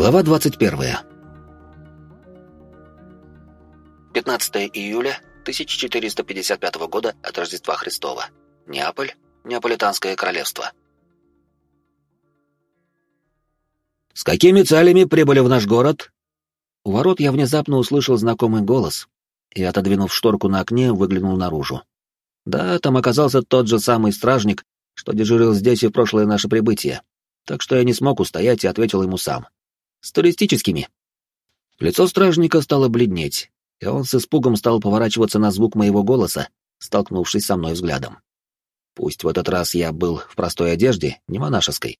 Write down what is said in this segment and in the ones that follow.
Глава 21. 15 июля 1455 года от Рождества Христова. Неаполь, Неаполитанское королевство. «С какими целями прибыли в наш город?» У ворот я внезапно услышал знакомый голос и, отодвинув шторку на окне, выглянул наружу. Да, там оказался тот же самый стражник, что дежурил здесь и в прошлое наше прибытие, так что я не смог устоять и ответил ему сам — с туристическими. Лицо стражника стало бледнеть, и он с испугом стал поворачиваться на звук моего голоса, столкнувшись со мной взглядом. Пусть в этот раз я был в простой одежде, не монашеской,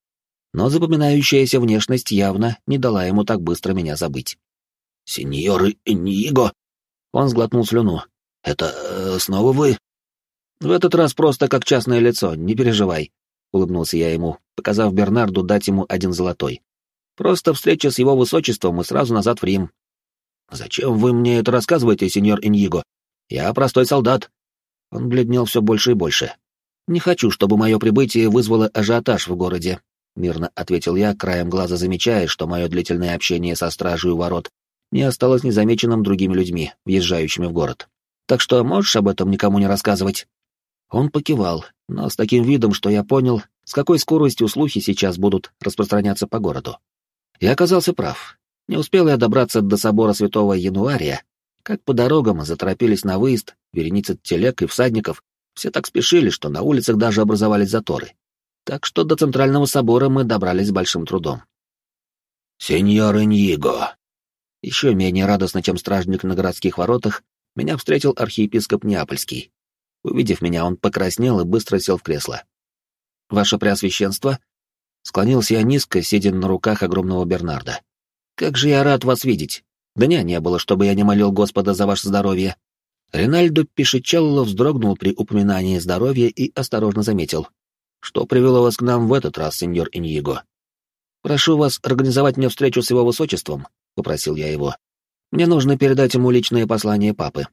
но запоминающаяся внешность явно не дала ему так быстро меня забыть. «Сеньор Ниго!» Он сглотнул слюну. «Это э, снова вы?» «В этот раз просто как частное лицо, не переживай», — улыбнулся я ему, показав Бернарду дать ему один золотой. Просто встреча с его высочеством и сразу назад в Рим. Зачем вы мне это рассказываете, сеньор Иньего? Я простой солдат. Он бледнел все больше и больше. Не хочу, чтобы мое прибытие вызвало ажиотаж в городе, мирно ответил я, краем глаза замечая, что мое длительное общение со стражей у ворот не осталось незамеченным другими людьми, въезжающими в город. Так что можешь об этом никому не рассказывать? Он покивал, но с таким видом, что я понял, с какой скоростью слухи сейчас будут распространяться по городу. Я оказался прав. Не успел я добраться до собора святого Януария, как по дорогам заторопились на выезд вереницы телег и всадников, все так спешили, что на улицах даже образовались заторы. Так что до центрального собора мы добрались с большим трудом. «Сеньор Иньиго!» Еще менее радостно, чем стражник на городских воротах, меня встретил архиепископ Неапольский. Увидев меня, он покраснел и быстро сел в кресло. «Ваше Преосвященство, Склонился я низко, сидя на руках огромного Бернарда. «Как же я рад вас видеть! Дня не было, чтобы я не молил Господа за ваше здоровье!» Ринальдо Пишичелло вздрогнул при упоминании здоровья и осторожно заметил. «Что привело вас к нам в этот раз, сеньор Иньего?» «Прошу вас организовать мне встречу с его высочеством», — попросил я его. «Мне нужно передать ему личное послание папы».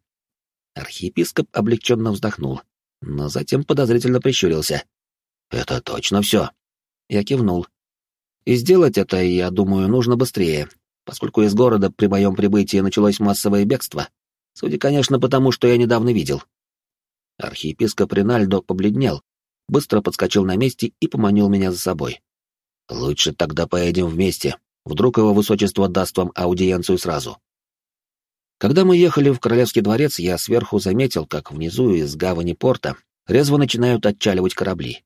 Архиепископ облегченно вздохнул, но затем подозрительно прищурился. «Это точно все?» Я кивнул. И сделать это, я думаю, нужно быстрее, поскольку из города при моем прибытии началось массовое бегство. Судя, конечно, потому, что я недавно видел. Архиепископ Ринальдо побледнел, быстро подскочил на месте и поманил меня за собой. «Лучше тогда поедем вместе. Вдруг его высочество даст вам аудиенцию сразу». Когда мы ехали в Королевский дворец, я сверху заметил, как внизу из гавани порта резво начинают отчаливать корабли.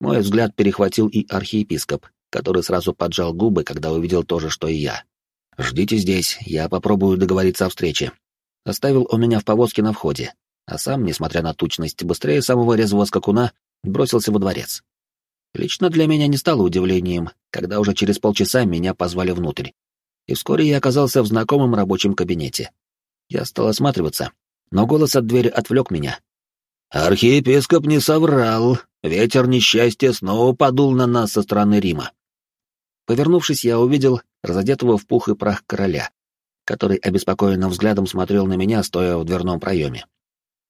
Мой взгляд перехватил и архиепископ, который сразу поджал губы, когда увидел то же, что и я. «Ждите здесь, я попробую договориться о встрече». Оставил он меня в повозке на входе, а сам, несмотря на тучность, быстрее самого резвого скакуна, бросился во дворец. Лично для меня не стало удивлением, когда уже через полчаса меня позвали внутрь. И вскоре я оказался в знакомом рабочем кабинете. Я стал осматриваться, но голос от двери отвлек меня, Архиепископ не соврал. Ветер несчастья снова подул на нас со стороны Рима. Повернувшись, я увидел разодетого в пух и прах короля, который обеспокоенным взглядом смотрел на меня, стоя в дверном проеме.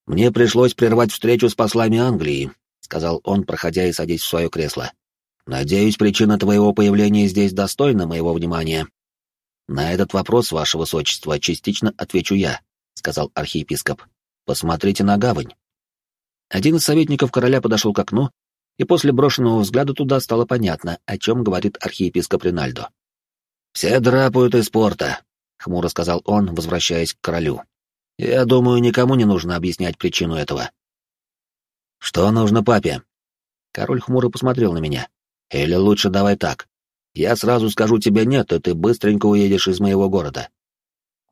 «Мне пришлось прервать встречу с послами Англии», — сказал он, проходя и садясь в свое кресло. «Надеюсь, причина твоего появления здесь достойна моего внимания». «На этот вопрос, ваше высочество, частично отвечу я», — сказал архиепископ. «Посмотрите на гавань. Один из советников короля подошел к окну, и после брошенного взгляда туда стало понятно, о чем говорит архиепископ Ринальдо. «Все драпают из порта», — хмуро сказал он, возвращаясь к королю. «Я думаю, никому не нужно объяснять причину этого». «Что нужно папе?» Король хмуро посмотрел на меня. «Или лучше давай так. Я сразу скажу тебе нет, и ты быстренько уедешь из моего города».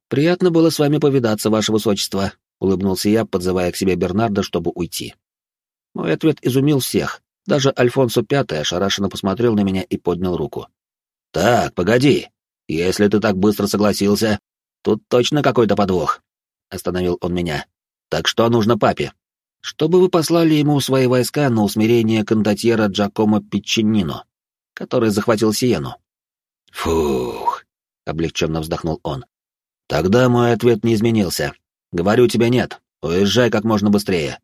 «Приятно было с вами повидаться, ваше высочество», улыбнулся я, подзывая к себе Бернарда, чтобы уйти. Мой ответ изумил всех. Даже Альфонсо Пятый ошарашенно посмотрел на меня и поднял руку. «Так, погоди. Если ты так быстро согласился, тут точно какой-то подвох», — остановил он меня. «Так что нужно папе?» «Чтобы вы послали ему свои войска на усмирение кондотьера Джакомо Пиччинино, который захватил Сиену». «Фух», — облегченно вздохнул он. «Тогда мой ответ не изменился. Говорю тебе нет. Уезжай как можно быстрее.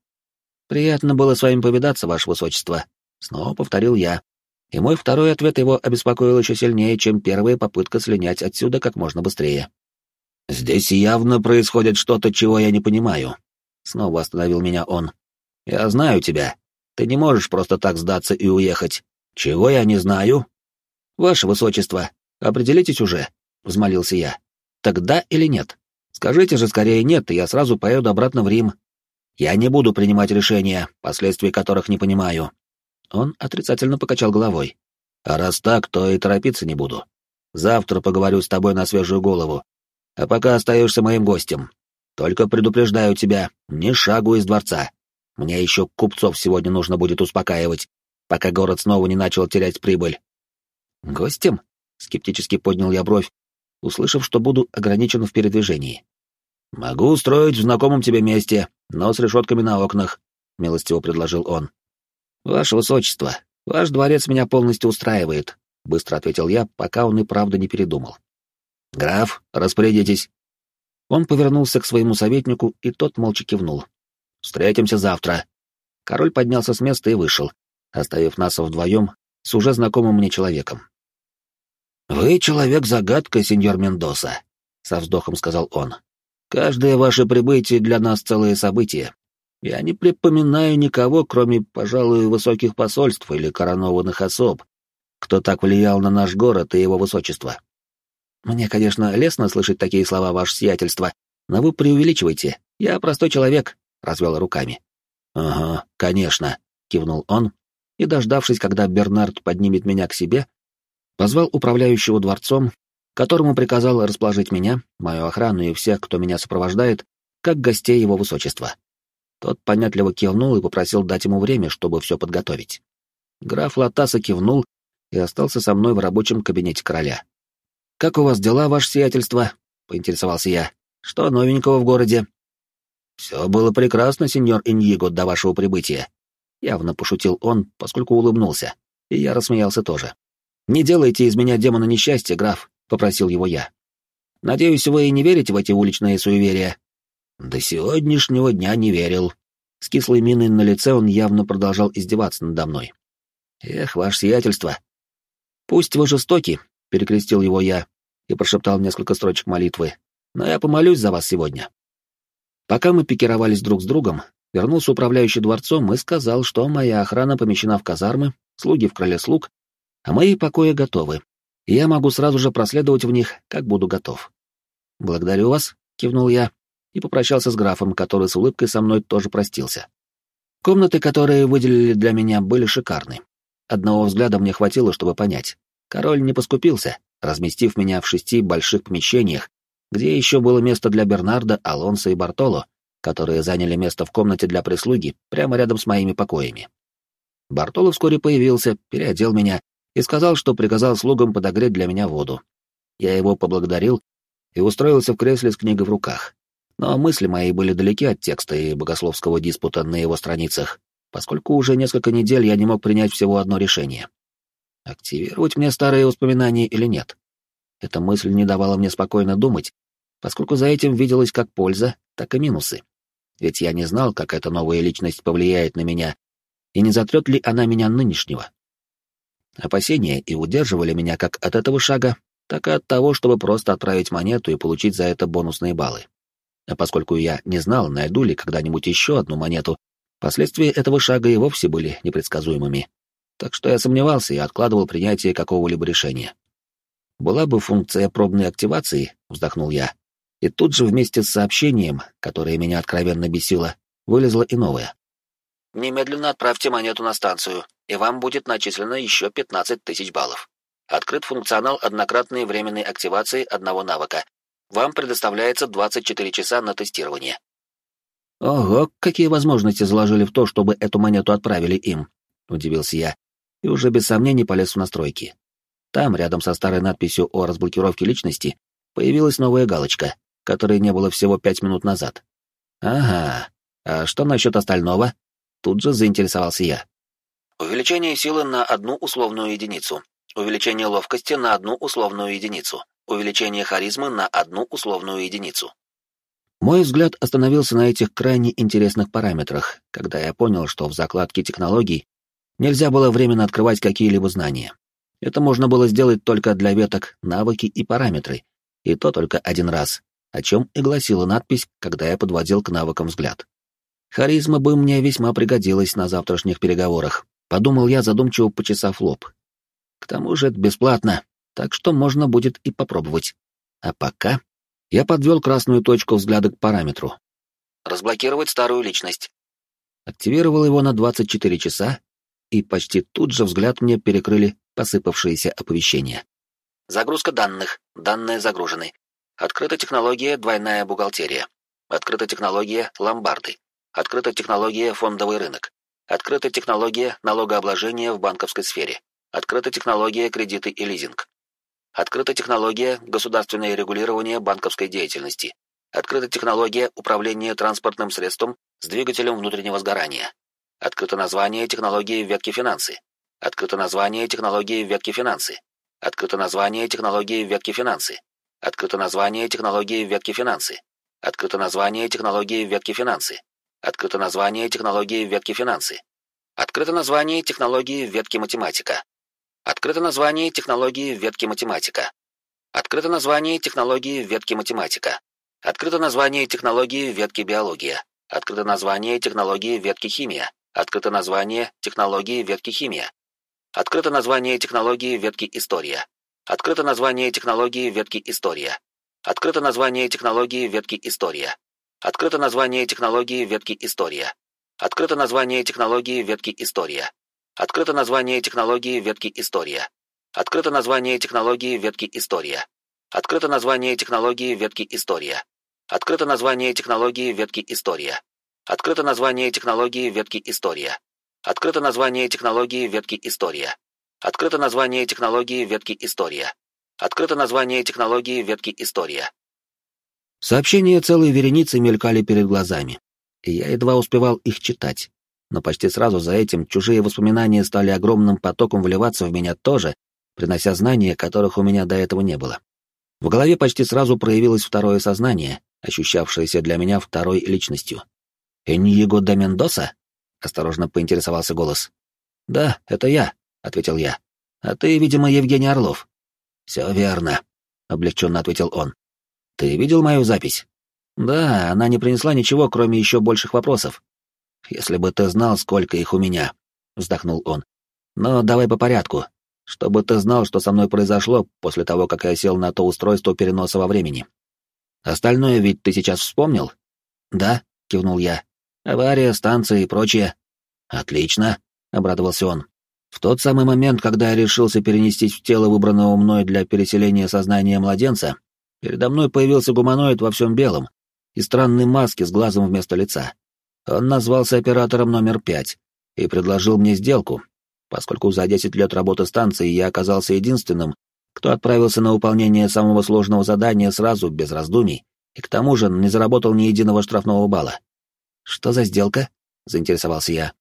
Приятно было с вами повидаться, ваше высочество. Снова повторил я. И мой второй ответ его обеспокоил еще сильнее, чем первая попытка слинять отсюда как можно быстрее. «Здесь явно происходит что-то, чего я не понимаю», — снова остановил меня он. «Я знаю тебя. Ты не можешь просто так сдаться и уехать. Чего я не знаю?» «Ваше высочество, определитесь уже», — взмолился я. «Тогда или нет? Скажите же скорее нет, и я сразу поеду обратно в Рим. Я не буду принимать решения, последствий которых не понимаю». Он отрицательно покачал головой. «А раз так, то и торопиться не буду. Завтра поговорю с тобой на свежую голову. А пока остаешься моим гостем. Только предупреждаю тебя, ни шагу из дворца. Мне еще купцов сегодня нужно будет успокаивать, пока город снова не начал терять прибыль». «Гостем?» — скептически поднял я бровь, услышав, что буду ограничен в передвижении. «Могу устроить в знакомом тебе месте, но с решетками на окнах», — милостиво предложил он. «Ваше высочество, ваш дворец меня полностью устраивает», — быстро ответил я, пока он и правда не передумал. «Граф, распорядитесь». Он повернулся к своему советнику, и тот молча кивнул. «Встретимся завтра». Король поднялся с места и вышел, оставив нас вдвоем с уже знакомым мне человеком. «Вы человек-загадка, сеньор Мендоса», — со вздохом сказал он. «Каждое ваше прибытие для нас целое событие. Я не припоминаю никого, кроме, пожалуй, высоких посольств или коронованных особ, кто так влиял на наш город и его высочество. Мне, конечно, лестно слышать такие слова, ваше сиятельство, но вы преувеличиваете. Я простой человек», — развел руками. «Ага, конечно», — кивнул он, и, дождавшись, когда Бернард поднимет меня к себе, позвал управляющего дворцом, которому приказал расположить меня, мою охрану и всех, кто меня сопровождает, как гостей его высочества. Тот понятливо кивнул и попросил дать ему время, чтобы все подготовить. Граф Латаса кивнул и остался со мной в рабочем кабинете короля. «Как у вас дела, ваше сиятельство?» — поинтересовался я. «Что новенького в городе?» «Все было прекрасно, сеньор Иньего, до вашего прибытия», — явно пошутил он, поскольку улыбнулся, и я рассмеялся тоже. «Не делайте из меня демона несчастья, граф», — попросил его я. «Надеюсь, вы и не верите в эти уличные суеверия?» «До сегодняшнего дня не верил». С кислой миной на лице он явно продолжал издеваться надо мной. «Эх, ваше сиятельство!» «Пусть вы жестоки», — перекрестил его я и прошептал несколько строчек молитвы, «но я помолюсь за вас сегодня». Пока мы пикировались друг с другом, вернулся управляющий дворцом и сказал, что моя охрана помещена в казармы, слуги в крыле слуг, а мои покои готовы, я могу сразу же проследовать в них, как буду готов. «Благодарю вас», — кивнул я и попрощался с графом, который с улыбкой со мной тоже простился. Комнаты, которые выделили для меня, были шикарны. Одного взгляда мне хватило, чтобы понять. Король не поскупился, разместив меня в шести больших помещениях, где еще было место для Бернарда, Алонса и Бартоло, которые заняли место в комнате для прислуги прямо рядом с моими покоями. Бартоло вскоре появился, переодел меня и сказал, что приказал слугам подогреть для меня воду. Я его поблагодарил и устроился в кресле с книгой в руках. Но мысли мои были далеки от текста и богословского диспута на его страницах, поскольку уже несколько недель я не мог принять всего одно решение. Активировать мне старые воспоминания или нет? Эта мысль не давала мне спокойно думать, поскольку за этим виделась как польза, так и минусы. Ведь я не знал, как эта новая личность повлияет на меня, и не затрет ли она меня нынешнего. Опасения и удерживали меня как от этого шага, так и от того, чтобы просто отправить монету и получить за это бонусные баллы. А поскольку я не знал, найду ли когда-нибудь еще одну монету, последствия этого шага и вовсе были непредсказуемыми. Так что я сомневался и откладывал принятие какого-либо решения. Была бы функция пробной активации, вздохнул я, и тут же вместе с сообщением, которое меня откровенно бесило, вылезло и новое. Немедленно отправьте монету на станцию, и вам будет начислено еще 15 тысяч баллов. Открыт функционал однократной временной активации одного навыка. Вам предоставляется 24 часа на тестирование. Ого, какие возможности заложили в то, чтобы эту монету отправили им, удивился я, и уже без сомнений полез в настройки. Там, рядом со старой надписью о разблокировке личности, появилась новая галочка, которой не было всего пять минут назад. Ага, а что насчет остального? Тут же заинтересовался я. Увеличение силы на одну условную единицу. Увеличение ловкости на одну условную единицу. Увеличение харизмы на одну условную единицу. Мой взгляд остановился на этих крайне интересных параметрах, когда я понял, что в закладке технологий Нельзя было временно открывать какие-либо знания. Это можно было сделать только для веток, навыки и параметры, и то только один раз, о чем и гласила надпись, когда я подводил к навыкам взгляд. Харизма бы мне весьма пригодилась на завтрашних переговорах, подумал я, задумчиво почесав лоб. К тому же это бесплатно, так что можно будет и попробовать. А пока я подвел красную точку взгляда к параметру. Разблокировать старую личность. Активировал его на 24 часа, и почти тут же взгляд мне перекрыли посыпавшиеся оповещения. Загрузка данных. Данные загружены. Открыта технология «Двойная бухгалтерия». Открыта технология «Ломбарды». Открыта технология «Фондовый рынок». Открыта технология налогообложения в банковской сфере. Открыта технология «Кредиты и лизинг». Открыта технология «Государственное регулирование банковской деятельности». Открыта технология управления транспортным средством с двигателем внутреннего сгорания. Открыто название технологии ветки финансы. Открыто название технологии ветки финансы. Открыто название технологии ветки финансы. Открыто название технологии ветки финансы. Открыто название технологии ветки финансы. Открыто название технологии ветки финансы. Открыто название технологии ветки математика. Открыто название технологии ветки математика. Открыто название технологии ветки математика. Открыто название технологии ветки биология. Открыто название технологии ветки химия. Открыто название технологии ветки химия. Открыто название технологии ветки история. Открыто название технологии ветки история. Открыто название технологии ветки история. Открыто название технологии ветки история. Открыто название технологии ветки история. Открыто название технологии ветки история. Открыто название технологии ветки история. Открыто название технологии ветки история. Открыто название технологии ветки история. Открыто название технологии ветки история. Открыто название технологии ветки история. Открыто название технологии ветки история. Открыто название технологии ветки история. Сообщения целой вереницы мелькали перед глазами, и я едва успевал их читать. Но почти сразу за этим чужие воспоминания стали огромным потоком вливаться в меня тоже, принося знания, которых у меня до этого не было. В голове почти сразу проявилось второе сознание, ощущавшееся для меня второй личностью. «Эньего де Мендоса?» — осторожно поинтересовался голос. «Да, это я», — ответил я. «А ты, видимо, Евгений Орлов». «Все верно», — облегченно ответил он. «Ты видел мою запись?» «Да, она не принесла ничего, кроме еще больших вопросов». «Если бы ты знал, сколько их у меня», — вздохнул он. «Но давай по порядку, чтобы ты знал, что со мной произошло после того, как я сел на то устройство переноса во времени. Остальное ведь ты сейчас вспомнил?» «Да», — кивнул я. «Авария, станция и прочее». «Отлично», — обрадовался он. В тот самый момент, когда я решился перенестись в тело выбранного мной для переселения сознания младенца, передо мной появился гуманоид во всем белом и странной маске с глазом вместо лица. Он назвался оператором номер пять и предложил мне сделку, поскольку за 10 лет работы станции я оказался единственным, кто отправился на выполнение самого сложного задания сразу, без раздумий, и к тому же не заработал ни единого штрафного балла. «Что за сделка?» — заинтересовался я.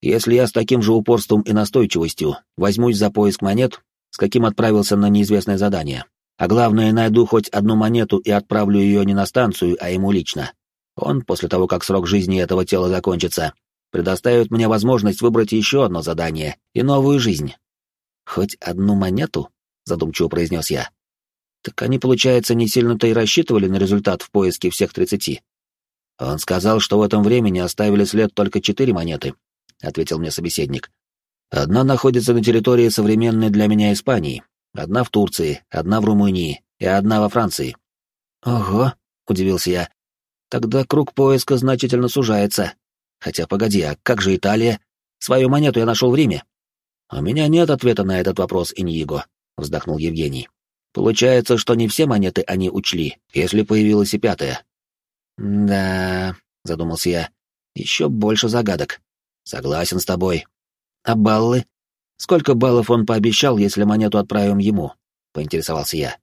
Если я с таким же упорством и настойчивостью возьмусь за поиск монет, с каким отправился на неизвестное задание, а главное, найду хоть одну монету и отправлю ее не на станцию, а ему лично, он, после того, как срок жизни этого тела закончится, предоставит мне возможность выбрать еще одно задание и новую жизнь. «Хоть одну монету?» — задумчиво произнес я. «Так они, получается, не сильно-то и рассчитывали на результат в поиске всех тридцати». Он сказал, что в этом времени оставили след только четыре монеты, — ответил мне собеседник. «Одна находится на территории современной для меня Испании, одна в Турции, одна в Румынии и одна во Франции». «Ого», — удивился я. «Тогда круг поиска значительно сужается. Хотя, погоди, а как же Италия? Свою монету я нашел в Риме». «У меня нет ответа на этот вопрос, Иньиго», — вздохнул Евгений. «Получается, что не все монеты они учли, если появилась и пятая». «Да», — задумался я, — «еще больше загадок». Согласен с тобой. А баллы? Сколько баллов он пообещал, если монету отправим ему? Поинтересовался я.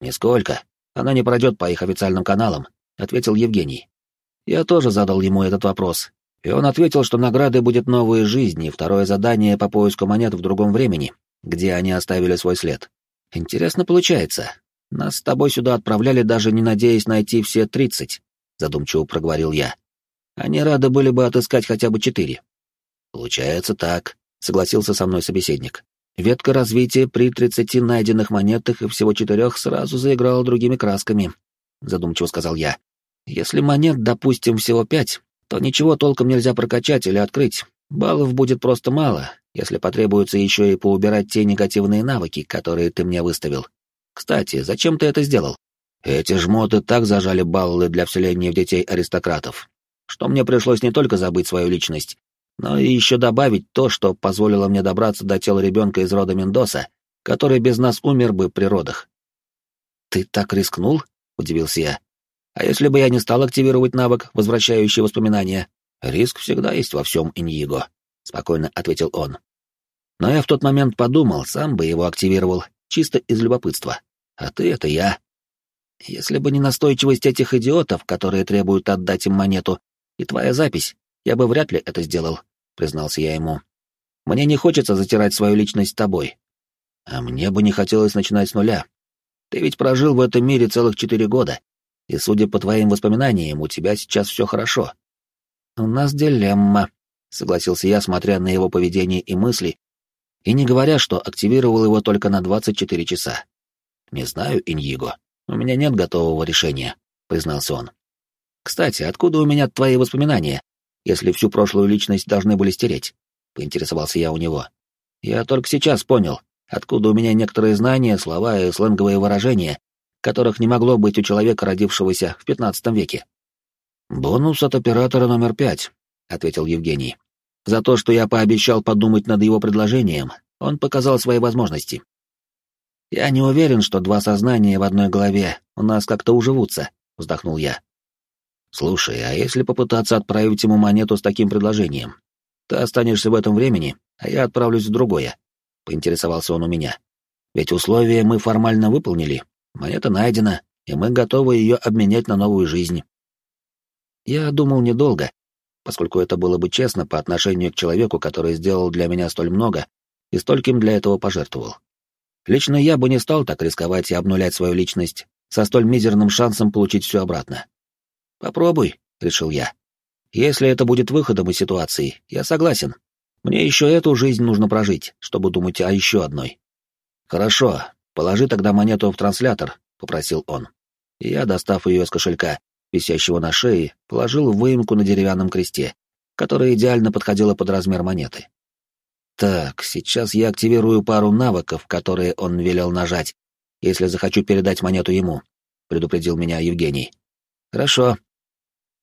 Нисколько. Она не пройдет по их официальным каналам, ответил Евгений. Я тоже задал ему этот вопрос, и он ответил, что наградой будет новая жизнь и второе задание по поиску монет в другом времени, где они оставили свой след. Интересно получается. Нас с тобой сюда отправляли, даже не надеясь найти все тридцать, задумчиво проговорил я. Они рады были бы отыскать хотя бы четыре. Получается так, согласился со мной собеседник. Ветка развития при 30 найденных монетах и всего четырех сразу заиграла другими красками, задумчиво сказал я. Если монет, допустим, всего пять, то ничего толком нельзя прокачать или открыть. Баллов будет просто мало, если потребуется еще и поубирать те негативные навыки, которые ты мне выставил. Кстати, зачем ты это сделал? Эти жмоты так зажали баллы для вселения в детей аристократов, что мне пришлось не только забыть свою личность, но и еще добавить то, что позволило мне добраться до тела ребенка из рода Мендоса, который без нас умер бы при родах. «Ты так рискнул?» — удивился я. «А если бы я не стал активировать навык, возвращающий воспоминания?» «Риск всегда есть во всем, Иньиго», — спокойно ответил он. Но я в тот момент подумал, сам бы его активировал, чисто из любопытства. А ты — это я. Если бы не настойчивость этих идиотов, которые требуют отдать им монету, и твоя запись, я бы вряд ли это сделал признался я ему. Мне не хочется затирать свою личность тобой. А мне бы не хотелось начинать с нуля. Ты ведь прожил в этом мире целых четыре года, и, судя по твоим воспоминаниям, у тебя сейчас все хорошо. У нас дилемма, согласился я, смотря на его поведение и мысли, и не говоря, что активировал его только на 24 часа. Не знаю, Иньиго, у меня нет готового решения, признался он. Кстати, откуда у меня твои воспоминания? Если всю прошлую личность должны были стереть?» — поинтересовался я у него. «Я только сейчас понял, откуда у меня некоторые знания, слова и сленговые выражения, которых не могло быть у человека, родившегося в пятнадцатом веке». «Бонус от оператора номер пять», — ответил Евгений. «За то, что я пообещал подумать над его предложением, он показал свои возможности. Я не уверен, что два сознания в одной голове у нас как-то уживутся», — вздохнул я. «Слушай, а если попытаться отправить ему монету с таким предложением? Ты останешься в этом времени, а я отправлюсь в другое», — поинтересовался он у меня. «Ведь условия мы формально выполнили, монета найдена, и мы готовы ее обменять на новую жизнь». Я думал недолго, поскольку это было бы честно по отношению к человеку, который сделал для меня столь много и стольким для этого пожертвовал. Лично я бы не стал так рисковать и обнулять свою личность со столь мизерным шансом получить все обратно. «Попробуй», — решил я. «Если это будет выходом из ситуации, я согласен. Мне еще эту жизнь нужно прожить, чтобы думать о еще одной». «Хорошо, положи тогда монету в транслятор», — попросил он. Я, достав ее из кошелька, висящего на шее, положил в выемку на деревянном кресте, которая идеально подходила под размер монеты. Так, сейчас я активирую пару навыков, которые он велел нажать, если захочу передать монету ему, предупредил меня Евгений. Хорошо,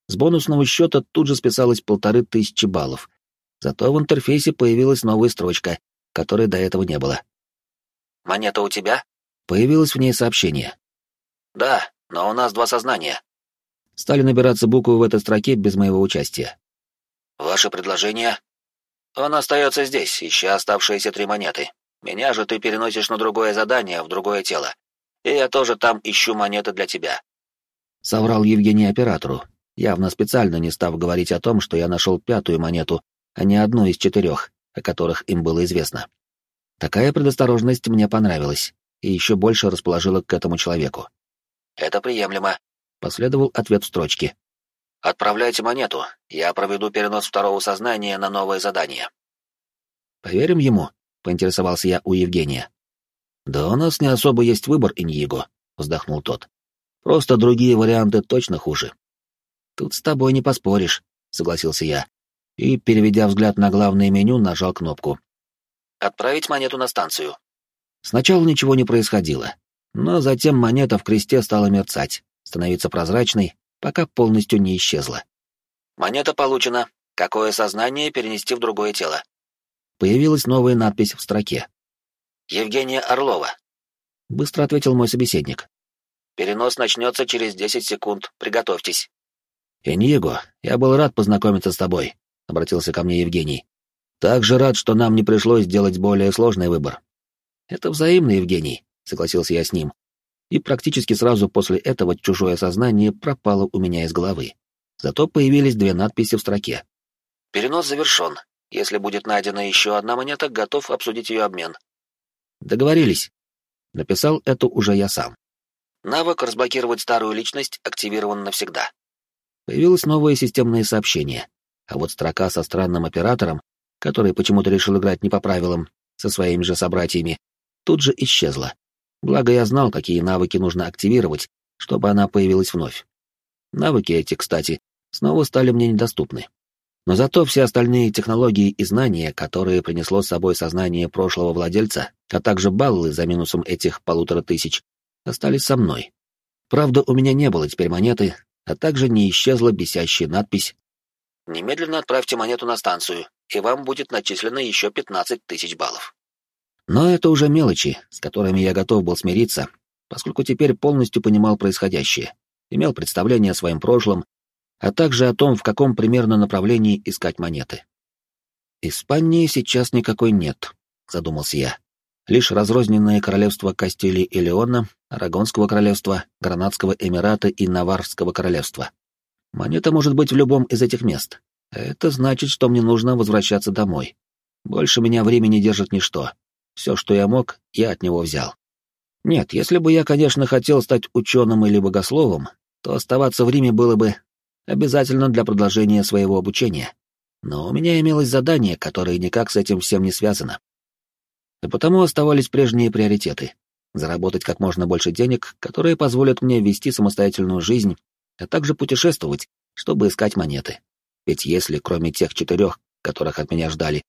с бонусного счета тут же списалось полторы тысячи баллов. Зато в интерфейсе появилась новая строчка, которой до этого не было. «Монета у тебя?» Появилось в ней сообщение. «Да, но у нас два сознания». Стали набираться буквы в этой строке без моего участия. «Ваше предложение?» «Он остается здесь, ища оставшиеся три монеты. Меня же ты переносишь на другое задание, в другое тело. И я тоже там ищу монеты для тебя». Соврал Евгений оператору, явно специально не став говорить о том, что я нашел пятую монету, а не одну из четырех, о которых им было известно. Такая предосторожность мне понравилась и еще больше расположила к этому человеку. «Это приемлемо», — последовал ответ в строчке. «Отправляйте монету, я проведу перенос второго сознания на новое задание». «Поверим ему?» — поинтересовался я у Евгения. «Да у нас не особо есть выбор, Иньего», — вздохнул тот. «Просто другие варианты точно хуже. «Тут с тобой не поспоришь», — согласился я. И, переведя взгляд на главное меню, нажал кнопку. «Отправить монету на станцию». Сначала ничего не происходило, но затем монета в кресте стала мерцать, становиться прозрачной, пока полностью не исчезла. «Монета получена. Какое сознание перенести в другое тело?» Появилась новая надпись в строке. «Евгения Орлова», — быстро ответил мой собеседник. «Перенос начнется через 10 секунд. Приготовьтесь». «Эньего, я был рад познакомиться с тобой», — обратился ко мне Евгений. «Также рад, что нам не пришлось делать более сложный выбор». «Это взаимно, Евгений», — согласился я с ним. И практически сразу после этого чужое сознание пропало у меня из головы. Зато появились две надписи в строке. «Перенос завершен. Если будет найдена еще одна монета, готов обсудить ее обмен». «Договорились». Написал это уже я сам. Навык «Разблокировать старую личность» активирован навсегда. Появилось новое системное сообщение, а вот строка со странным оператором, который почему-то решил играть не по правилам, со своими же собратьями, тут же исчезла. Благо я знал, какие навыки нужно активировать, чтобы она появилась вновь. Навыки эти, кстати, снова стали мне недоступны. Но зато все остальные технологии и знания, которые принесло с собой сознание прошлого владельца, а также баллы за минусом этих полутора тысяч, остались со мной. Правда, у меня не было теперь монеты, а также не исчезла бесящая надпись «Немедленно отправьте монету на станцию, и вам будет начислено еще 15 тысяч баллов». Но это уже мелочи, с которыми я готов был смириться, поскольку теперь полностью понимал происходящее, имел представление о своем прошлом, а также о том, в каком примерно направлении искать монеты. «Испании сейчас никакой нет», — задумался я. Лишь разрозненные королевства Кастилии и Леона, Арагонского королевства, Гранадского эмирата и Наварского королевства. Монета может быть в любом из этих мест. Это значит, что мне нужно возвращаться домой. Больше меня времени держит ничто. Все, что я мог, я от него взял. Нет, если бы я, конечно, хотел стать ученым или богословом, то оставаться в Риме было бы обязательно для продолжения своего обучения. Но у меня имелось задание, которое никак с этим всем не связано. И потому оставались прежние приоритеты. Заработать как можно больше денег, которые позволят мне вести самостоятельную жизнь, а также путешествовать, чтобы искать монеты. Ведь если, кроме тех четырех, которых от меня ждали,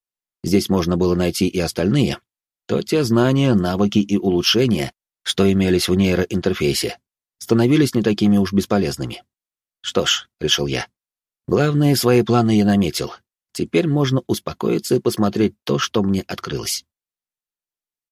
здесь можно было найти и остальные, то те знания, навыки и улучшения, что имелись в нейроинтерфейсе, становились не такими уж бесполезными. Что ж, решил я. Главные свои планы я наметил. Теперь можно успокоиться и посмотреть то, что мне открылось.